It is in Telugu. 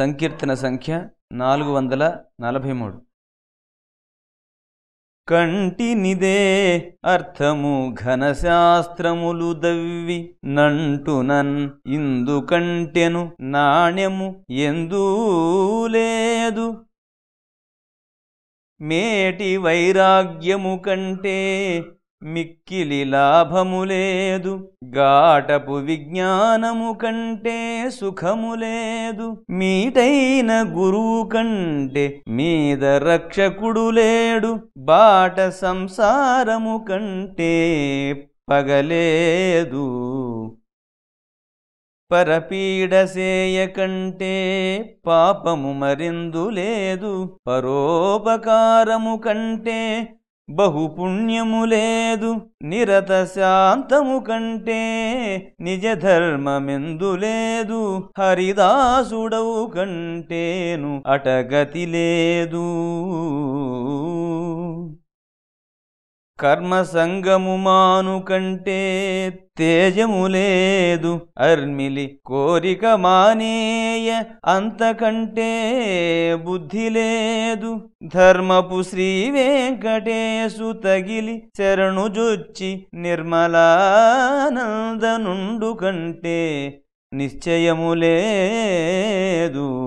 సంకీర్తన సంఖ్య నాలుగు వందల నలభై మూడు. కంటినిదే అర్థము ఘనశాస్త్రములు దవ్వి నంటునన్ ఇందు కంటెను నాణ్యము ఎందూ లేదు. మేటి వైరాగ్యము కంటే మిక్కిలి లాభము లేదు గాటపు విజ్ఞానము కంటే సుఖము లేదు మీటైన గురువు కంటే మీద రక్షకుడు లేడు. బాట సంసారము కంటే పగలేదు. పరపీడసేయ కంటే పాపము మరిందు లేదు. పరోపకారము కంటే బహుపుణ్యము లేదు నిరత శాంతము కంటే నిజ ధర్మమెందు లేదు హరిదాసుడవు కంటేను అటగతి లేదు. కర్మ సంగము మాను కంటే తేజము లేదు. అర్మిలి కోరిక మానేయ అంతకంటే బుద్ధి లేదు. ధర్మపు శ్రీ వెంకటేశు తగిలి శరణుజొచ్చి నిర్మలానందనుండు కంటే నిశ్చయము లేదు.